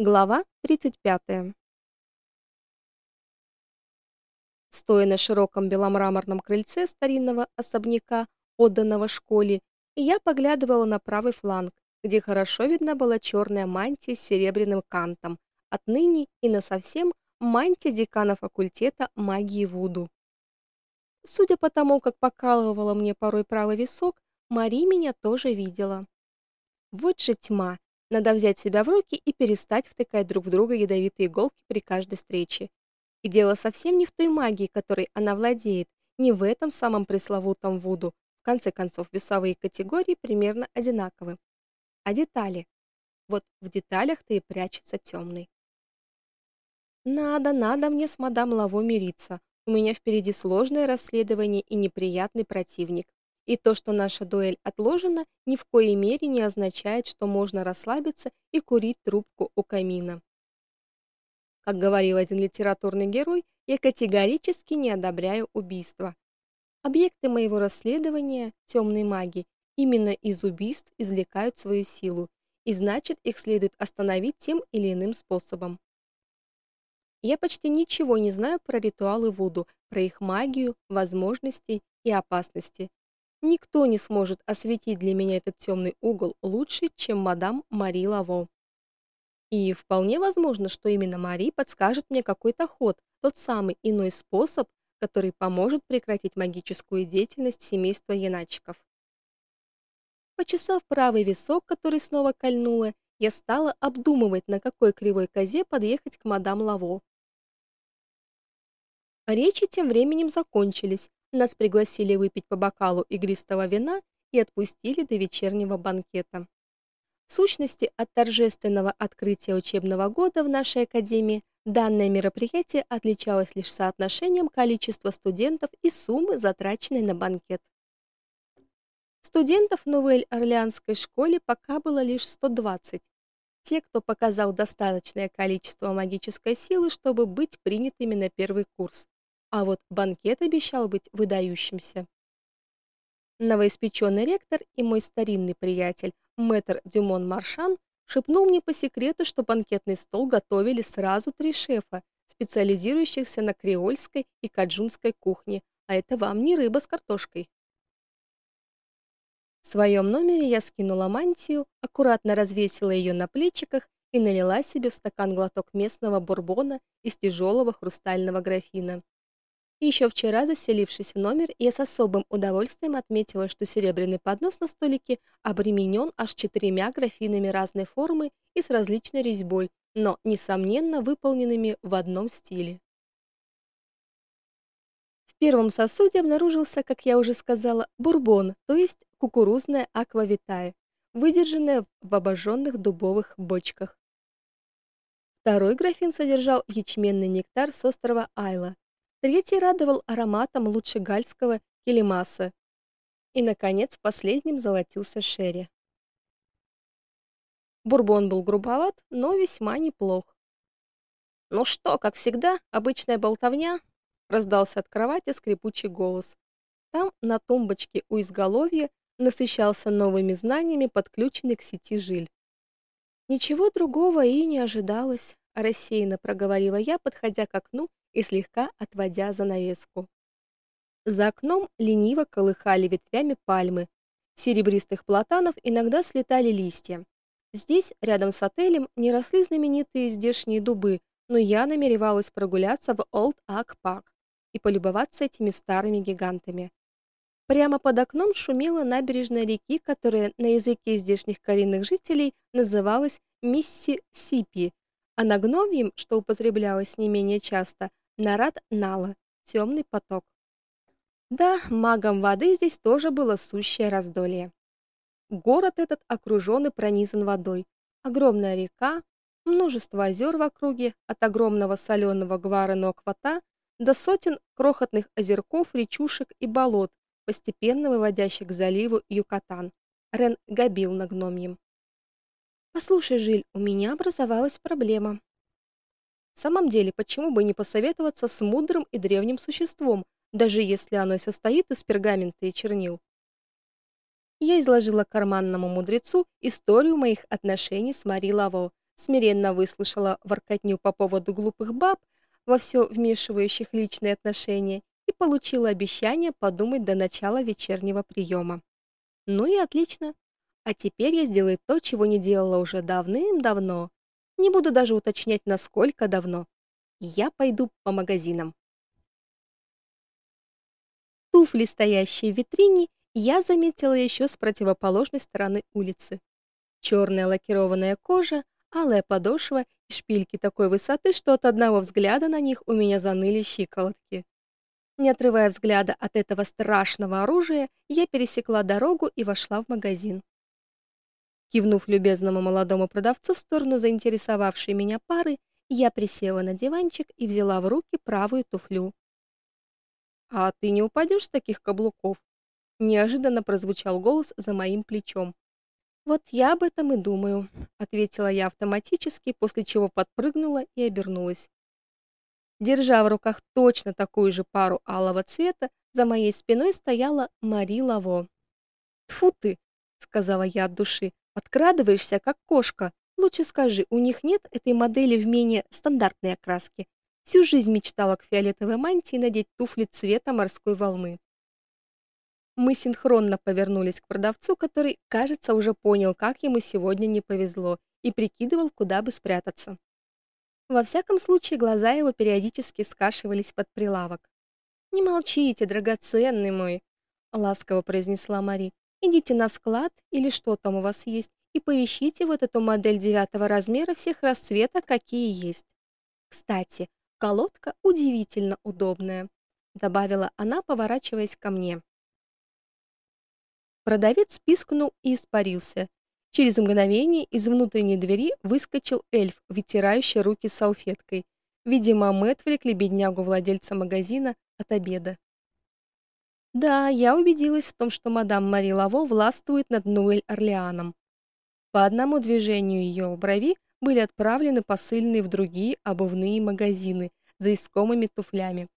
Глава 35. Стоя на широком беломраморном крыльце старинного особняка, отданного школе, я поглядывала на правый фланг, где хорошо видна была черная мантия с серебряным кантом, отныне и насовсем мантия декана факультета магии Вуду. Судя по тому, как покалывала мне порой правый висок, Мари меня тоже видела. Вот же тьма, надо взять себя в руки и перестать втыкать друг в друга ядовитые иголки при каждой встрече. И дело совсем не в той магии, которой она владеет, не в этом самом пресловутом вуду. В конце концов, весовые категории примерно одинаковы. А детали? Вот в деталях-то и прячется темный. Надо, надо мне с мадам Лаво мириться. У меня впереди сложное расследование и неприятный противник. И то, что наша дуэль отложена, ни в коей мере не означает, что можно расслабиться и курить трубку у камина. Как говорил один литературный герой, я категорически не одобряю убийства. Объекты моего расследования темной маги именно из убийств извлекают свою силу, и значит, их следует остановить тем или иным способом. Я почти ничего не знаю про ритуалы вуду, про их магию, возможности и опасности. Никто не сможет осветить для меня этот темный угол лучше, чем мадам Мари Лаво. И вполне возможно, что именно Мари подскажет мне какой-то ход, тот самый иной способ, который поможет прекратить магическую деятельность семейства Яначиков. Почесав правый висок, который снова кольнуло, я стала обдумывать, на какой кривой козе подъехать к мадам Лаво. Речи тем временем закончились, нас пригласили выпить по бокалу игристого вина и отпустили до вечернего банкета. В сущности, от торжественного открытия учебного года в нашей академии данное мероприятие отличалось лишь соотношением количества студентов и суммы, затраченной на банкет. Студентов в Новой-Орлеанской школе пока было лишь 120. Те, кто показал достаточное количество магической силы, чтобы быть принятыми на первый курс. А вот банкет обещал быть выдающимся. Новоиспеченный ректор и мой старинный приятель, мэтр Дюмон Маршан, шепнул мне по секрету, что банкетный стол готовили сразу три шефа, специализирующихся на креольской и каджунской кухне, а это вам не рыба с картошкой. В своем номере я скинула мантию, аккуратно развесила ее на плечиках и налила себе в стакан глоток местного бурбона из тяжелого хрустального графина. Еще вчера, заселившись в номер, я с особым удовольствием отметила, что серебряный поднос на столике обременен аж четырьмя графинами разной формы и с различной резьбой, но несомненно выполненными в одном стиле. В первом сосуде обнаружился, как я уже сказала, бурбон, то есть кукурузная аквавитая, выдержанная в обожженных дубовых бочках. Второй графин содержал ячменный нектар с острова Айла, Третий радовал ароматом лучше гальского келемаса. И наконец последним золотился шерри. Бурбон был грубоват, но весьма неплох. Ну что, как всегда, обычная болтовня, раздался от кровати скрипучий голос. Там на тумбочке у изголовья насыщался новыми знаниями подключенный к сети жиль. Ничего другого и не ожидалось, рассеянно проговорила я, подходя к окну и слегка отводя занавеску. За окном лениво колыхали ветвями пальмы. Серебристых платанов иногда слетали листья. Здесь, рядом с отелем, не росли знаменитые здешние дубы, но я намеревалась прогуляться в Олд Ак Парк и полюбоваться этими старыми гигантами. Прямо под окном шумела набережная реки, которая на языке здешних коренных жителей называлась Миссисипи, а на гновьем, что употреблялось не менее часто, Нарад Нала, темный поток. Да, магам воды здесь тоже было сущее раздолье. Город этот окружен и пронизан водой. Огромная река, множество озер в округе, от огромного соленого Гвара-Ноквата до сотен крохотных озерков, речушек и болот, постепенно выводящих к заливу Юкатан. Рен габил на гномьем. Послушай, Жиль, у меня образовалась проблема. В самом деле, почему бы не посоветоваться с мудрым и древним существом, даже если оно состоит из пергамента и чернил? Я изложила карманному мудрецу историю моих отношений с Мари Лаво, смиренно выслушала воркотню по поводу глупых баб, во все вмешивающих личные отношения, и получила обещание подумать до начала вечернего приема. Ну и отлично. А теперь я сделаю то, чего не делала уже давным-давно. Не буду даже уточнять, насколько давно. Я пойду по магазинам. Туфли, стоящие в витрине, я заметила еще с противоположной стороны улицы. Черная лакированная кожа, алая подошва и шпильки такой высоты, что от одного взгляда на них у меня заныли щиколотки. Не отрывая взгляда от этого страшного оружия, я пересекла дорогу и вошла в магазин. Кивнув любезному молодому продавцу в сторону заинтересовавшей меня пары, я присела на диванчик и взяла в руки правую туфлю. А ты не упадешь с таких каблуков? Неожиданно прозвучал голос за моим плечом. Вот я об этом и думаю, ответила я автоматически, после чего подпрыгнула и обернулась. Держа в руках точно такую же пару алого цвета, за моей спиной стояла Мари Лаво. "Тфу ты", сказала я от души. "Подкрадываешься как кошка. Лучше скажи, у них нет этой модели в менее стандартной окраске?" Всю жизнь мечтала к фиолетовой мантии надеть туфли цвета морской волны. Мы синхронно повернулись к продавцу, который, кажется, уже понял, как ему сегодня не повезло, и прикидывал, куда бы спрятаться. Во всяком случае, глаза его периодически скашивались под прилавок. "Не молчите, драгоценный мой", ласково произнесла Мари. "Идите на склад или что там у вас есть и поищите вот эту модель девятого размера всех расцветок, какие есть. Кстати, колодка удивительно удобная", добавила она, поворачиваясь ко мне. Продавец пискнул и испарился. Через мгновение из внутренней двери выскочил эльф, вытирающий руки салфеткой. Видимо, мы отвлекли беднягу владельца магазина от обеда. Да, я убедилась в том, что мадам Мари Лаво властвует над Нуэль-Орлеаном. По одному движению ее брови были отправлены посыльные в другие обувные магазины за искомыми туфлями.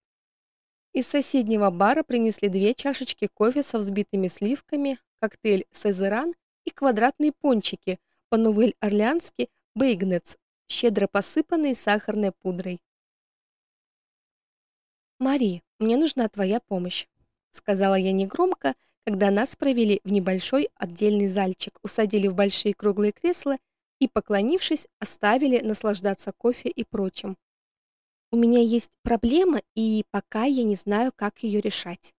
Из соседнего бара принесли две чашечки кофе со взбитыми сливками, коктейль Сезеран и квадратные пончики по-новель-орлеански бейгнетс, щедро посыпанные сахарной пудрой. "Мари, мне нужна твоя помощь", сказала я негромко, когда нас провели в небольшой отдельный зальчик, усадили в большие круглые кресла и, поклонившись, оставили наслаждаться кофе и прочим. У меня есть проблема, и пока я не знаю, как ее решать.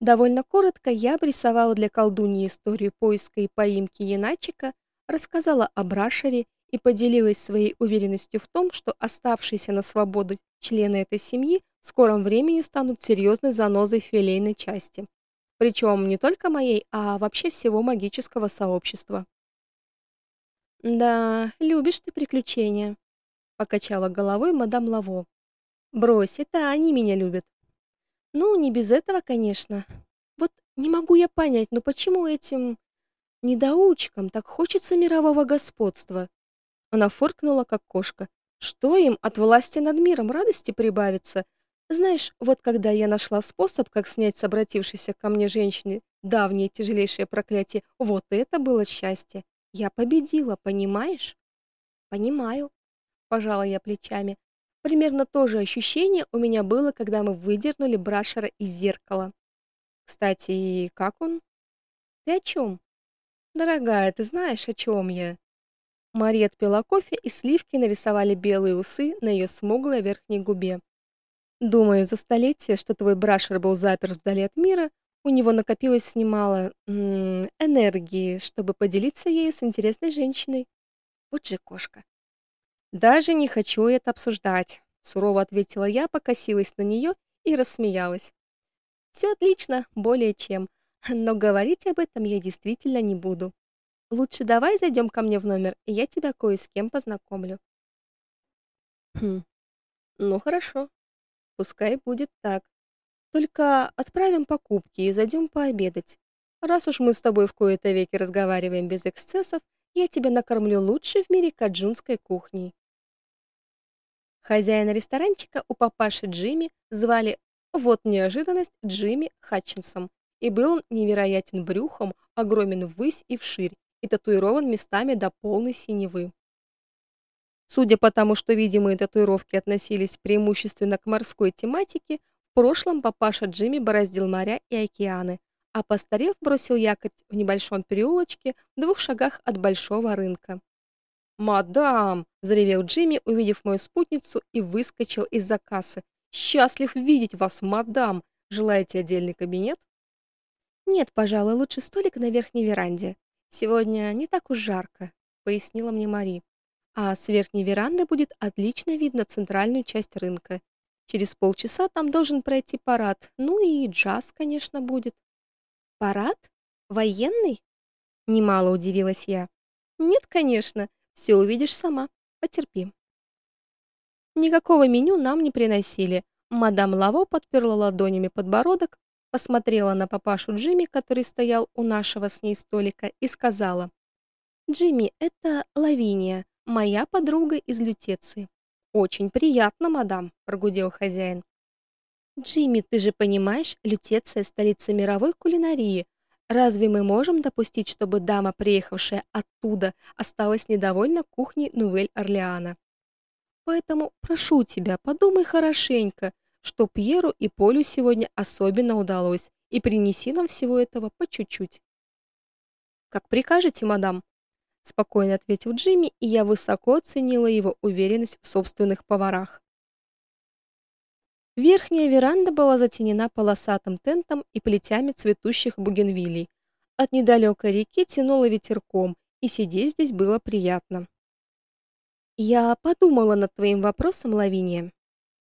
Довольно коротко я обрисовала для колдуньи историю поиска и поимки Яначика, рассказала о Брашере и поделилась своей уверенностью в том, что оставшиеся на свободе члены этой семьи в скором времени станут серьезной занозой филейной части. Причем не только моей, а вообще всего магического сообщества. Да, любишь ты приключения, покачала головой мадам Лаво. Брось, это они меня любят. Ну, не без этого, конечно. Вот не могу я понять, ну почему этим недоучкам так хочется мирового господства? Она фыркнула как кошка. Что им от власти над миром радости прибавится? Знаешь, вот когда я нашла способ, как снять с обратившейся ко мне женщины давнее тяжелейшее проклятие, вот это было счастье. Я победила, понимаешь? Понимаю пожала я плечами. Примерно то же ощущение у меня было, когда мы выдернули Брашера из зеркала. Кстати, и как он? Ты о чем? Дорогая, ты знаешь, о чем я? Мария отпила кофе, и сливки нарисовали белые усы на ее смуглой верхней губе. Думаю, за столетие, что твой Брашер был заперт вдали от мира, у него накопилось немало энергии, чтобы поделиться ею с интересной женщиной. Вот же кошка. Даже не хочу это обсуждать, сурово ответила я, покосилась на нее и рассмеялась. «Все отлично, более чем. Но говорить об этом я действительно не буду. Лучше давай зайдем ко мне в номер, и я тебя кое с кем познакомлю. Хм. Ну хорошо. Пускай будет так. Только отправим покупки и зайдем пообедать. Раз уж мы с тобой в кои-то веки разговариваем без эксцессов, я тебя накормлю лучшей в мире каджунской кухней. Хозяина ресторанчика у папаши Джимми звали, вот неожиданность, Джимми Хатчинсом, и был он невероятен брюхом, огромен ввысь и вширь, и татуирован местами до полной синевы. Судя по тому, что видимые татуировки относились преимущественно к морской тематике, в прошлом папаша Джимми бороздил моря и океаны, а постарев бросил якорь в небольшом переулочке в двух шагах от большого рынка. "Мадам!" взревел Джимми, увидев мою спутницу и выскочил из-за кассы. "Счастлив видеть вас, мадам. Желаете отдельный кабинет?" "Нет, пожалуй, лучше столик на верхней веранде. Сегодня не так уж жарко", пояснила мне Мари. "А с верхней веранды будет отлично видно центральную часть рынка. Через полчаса там должен пройти парад. Ну и джаз, конечно, будет". "Парад? Военный?" немало удивилась я. "Нет, конечно. Все увидишь сама. Потерпи. Никакого меню нам не приносили. Мадам Лаво подперла ладонями подбородок, посмотрела на папашу Джимми, который стоял у нашего с ней столика, и сказала: "Джимми, это Лавиния, моя подруга из Лютеции". "Очень приятно, мадам", прогудел хозяин. "Джимми, ты же понимаешь, Лютеция столица мировой кулинарии. Разве мы можем допустить, чтобы дама, приехавшая оттуда, осталась недовольна кухней Нувель-Орлеана? Поэтому прошу тебя, подумай хорошенько, что Пьеру и Полю сегодня особенно удалось, и принеси нам всего этого по чуть-чуть. Как прикажете, мадам, спокойно ответил Джимми, и я высоко оценила его уверенность в собственных поварах. Верхняя веранда была затенена полосатым тентом и плетями цветущих бугенвилей. От недалекой реки тянуло ветерком, и сидеть здесь было приятно. Я подумала над твоим вопросом, Лавиния,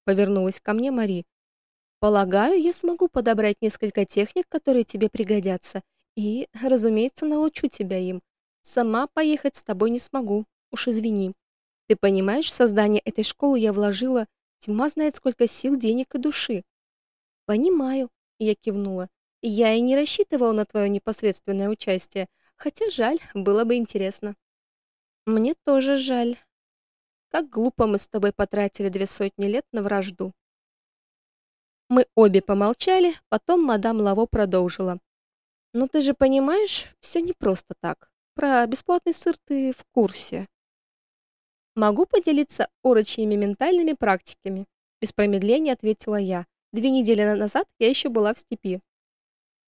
повернулась ко мне Мари. Полагаю, я смогу подобрать несколько техник, которые тебе пригодятся, и, разумеется, научу тебя им. Сама поехать с тобой не смогу. Уж извини. Ты понимаешь, в создание этой школы я вложила Тьма знает, сколько сил, денег и души. Понимаю, я кивнула. Я и не рассчитывала на твое непосредственное участие, хотя жаль, было бы интересно. Мне тоже жаль. Как глупо мы с тобой потратили две сотни лет на вражду. Мы обе помолчали, потом мадам Лаво продолжила. Ну ты же понимаешь, все не просто так. Про бесплатный сыр ты в курсе. Могу поделиться урочьими ментальными практиками, без промедления ответила я. Две недели назад я еще была в степи.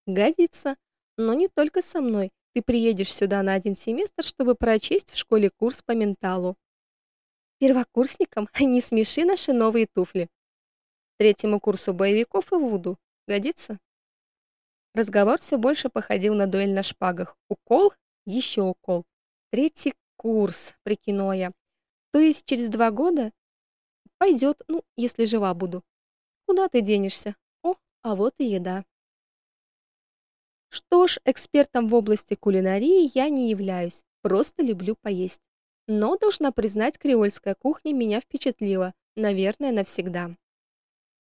Годится, но не только со мной. Ты приедешь сюда на один семестр, чтобы прочесть в школе курс по менталу. Первокурсникам не смеши наши новые туфли. Третьему курсу боевиков и вуду. Годится? Разговор все больше походил на дуэль на шпагах. Укол, еще укол. Третий курс, прикинула я. То есть через два года пойдет, ну, если жива буду. Куда ты денешься? О, а вот и еда. Что ж, экспертом в области кулинарии я не являюсь, просто люблю поесть. Но должна признать, креольская кухня меня впечатлила, наверное, навсегда.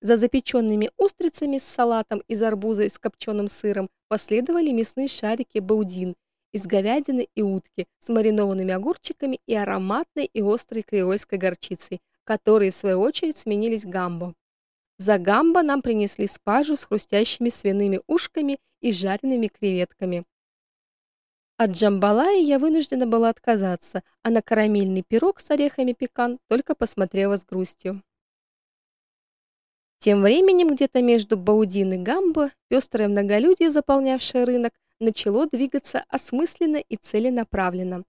За запеченными устрицами с салатом из арбуза и с копченым сыром последовали мясные шарики баудин из говядины и утки с маринованными огурчиками и ароматной и острой креольской горчицей, которые в свою очередь сменились гамбо. За гамбо нам принесли спаржу с хрустящими свиными ушками и жареными креветками. От джамбалая я вынуждена была отказаться, а на карамельный пирог с орехами пекан только посмотрела с грустью. Тем временем где-то между Баудин и Гамбо пестрое многолюдие, заполнявшее рынок, начало двигаться осмысленно и целенаправленно.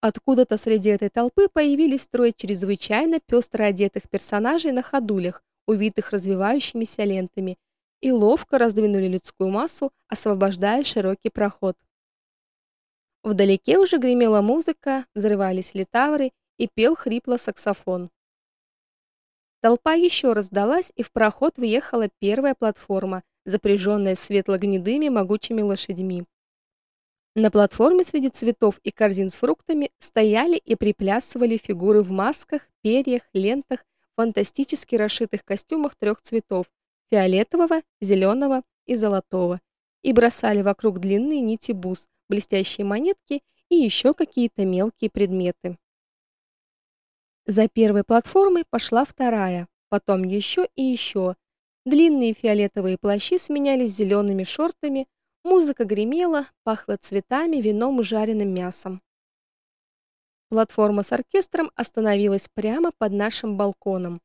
Откуда-то среди этой толпы появились трое чрезвычайно пестро одетых персонажей на ходулях, увитых развивающимися лентами, и ловко раздвинули людскую массу, освобождая широкий проход. Вдалеке уже гремела музыка, взрывались литавры и пел хрипло саксофон. Толпа еще раздалась, и в проход въехала первая платформа, запряженная светло-гнедыми могучими лошадьми. На платформе среди цветов и корзин с фруктами стояли и приплясывали фигуры в масках, перьях, лентах, фантастически расшитых костюмах трех цветов: фиолетового, зеленого и золотого, и бросали вокруг длинные нити бус, блестящие монетки и еще какие-то мелкие предметы. За первой платформой пошла вторая, потом еще и еще, Длинные фиолетовые плащи сменялись зелеными шортами, музыка гремела, пахло цветами, вином и жареным мясом. Платформа с оркестром остановилась прямо под нашим балконом.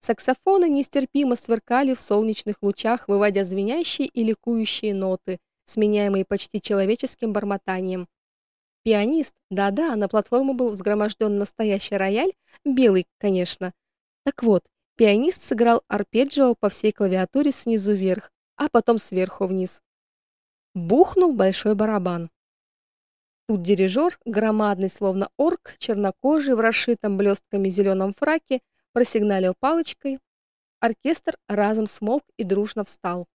Саксофоны нестерпимо сверкали в солнечных лучах, выводя звенящие и ликующие ноты, сменяемые почти человеческим бормотанием. Пианист, да-да, на платформу был взгроможден настоящий рояль, белый, конечно. Так вот, пианист сыграл арпеджио по всей клавиатуре снизу вверх, а потом сверху вниз. Бухнул большой барабан. Тут дирижер, громадный словно орк, чернокожий в расшитом блестками зеленом фраке, просигналил палочкой. Оркестр разом смолк и дружно встал.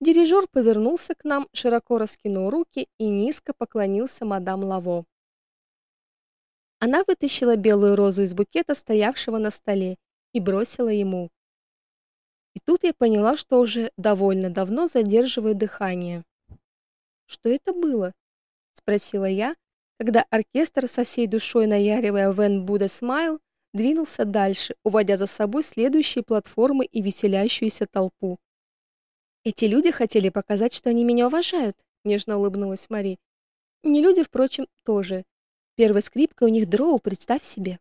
Дирижер повернулся к нам, широко раскинул руки и низко поклонился мадам Лаво. Она вытащила белую розу из букета, стоявшего на столе, и бросила ему. И тут я поняла, что уже довольно давно задерживаю дыхание. Что это было? спросила я, когда оркестр со всей душой наяривая When Buddha Smile двинулся дальше, уводя за собой следующие платформы и веселящуюся толпу. Эти люди хотели показать, что они меня уважают, нежно улыбнулась Мари. Не люди, впрочем, тоже. Первая скрипка у них дроу, представь себе.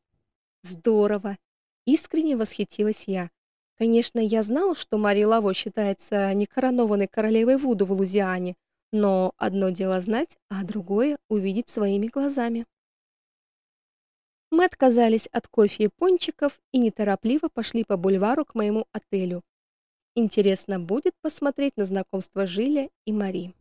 Здорово, искренне восхитилась я. Конечно, я знал, что Мари Лаво считается некоронованной королевой Вуду в Лузиане, но одно дело знать, а другое увидеть своими глазами. Мы отказались от кофе и пончиков и неторопливо пошли по бульвару к моему отелю. Интересно будет посмотреть на знакомство Жиля и Мари.